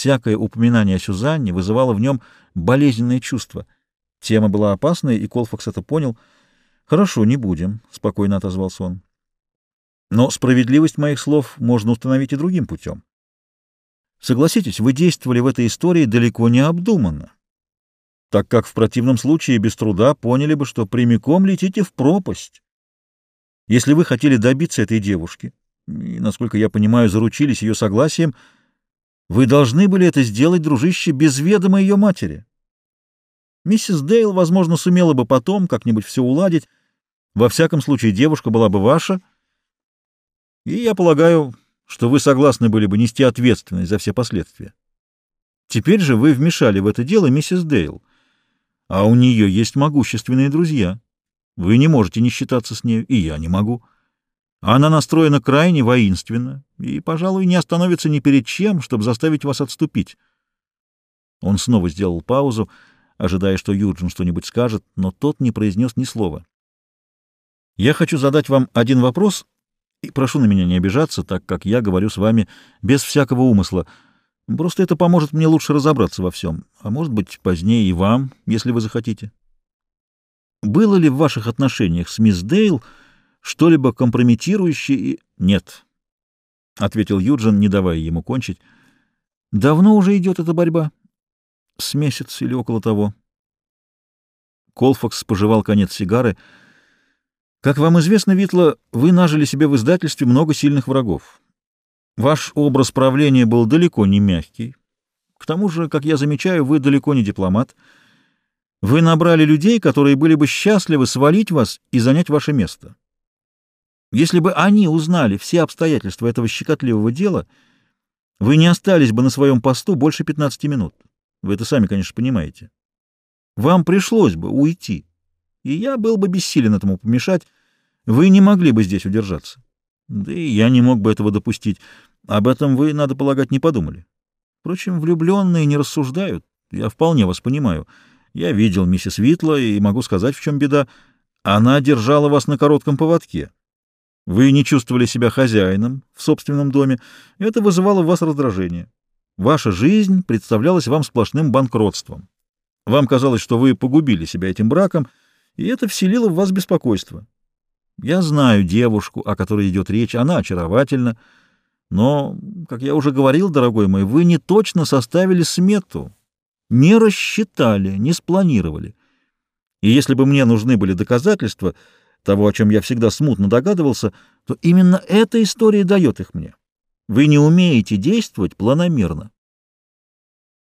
Всякое упоминание о Сюзанне вызывало в нем болезненное чувство. Тема была опасная, и Колфакс это понял. «Хорошо, не будем», — спокойно отозвался он. «Но справедливость моих слов можно установить и другим путем. Согласитесь, вы действовали в этой истории далеко не обдуманно, так как в противном случае без труда поняли бы, что прямиком летите в пропасть. Если вы хотели добиться этой девушки, и, насколько я понимаю, заручились ее согласием, вы должны были это сделать, дружище, без ведома ее матери. Миссис Дейл, возможно, сумела бы потом как-нибудь все уладить. Во всяком случае, девушка была бы ваша, и я полагаю, что вы согласны были бы нести ответственность за все последствия. Теперь же вы вмешали в это дело миссис Дейл, а у нее есть могущественные друзья. Вы не можете не считаться с нею, и я не могу. Она настроена крайне воинственно и, пожалуй, не остановится ни перед чем, чтобы заставить вас отступить. Он снова сделал паузу, ожидая, что Юджин что-нибудь скажет, но тот не произнес ни слова. «Я хочу задать вам один вопрос, и прошу на меня не обижаться, так как я говорю с вами без всякого умысла. Просто это поможет мне лучше разобраться во всем, а может быть, позднее и вам, если вы захотите. Было ли в ваших отношениях с мисс Дейл что-либо компрометирующее и... Нет, — ответил Юджин, не давая ему кончить. Давно уже идет эта борьба? С месяц или около того. Колфакс пожевал конец сигары — как вам известно, Витла, вы нажили себе в издательстве много сильных врагов. Ваш образ правления был далеко не мягкий. К тому же, как я замечаю, вы далеко не дипломат. Вы набрали людей, которые были бы счастливы свалить вас и занять ваше место. Если бы они узнали все обстоятельства этого щекотливого дела, вы не остались бы на своем посту больше 15 минут. Вы это сами, конечно, понимаете. Вам пришлось бы уйти и я был бы бессилен этому помешать. Вы не могли бы здесь удержаться. Да и я не мог бы этого допустить. Об этом вы, надо полагать, не подумали. Впрочем, влюбленные не рассуждают. Я вполне вас понимаю. Я видел миссис Витла и могу сказать, в чем беда. Она держала вас на коротком поводке. Вы не чувствовали себя хозяином в собственном доме. Это вызывало в вас раздражение. Ваша жизнь представлялась вам сплошным банкротством. Вам казалось, что вы погубили себя этим браком — и это вселило в вас беспокойство. Я знаю девушку, о которой идет речь, она очаровательна, но, как я уже говорил, дорогой мой, вы не точно составили смету, не рассчитали, не спланировали. И если бы мне нужны были доказательства того, о чем я всегда смутно догадывался, то именно эта история дает их мне. Вы не умеете действовать планомерно.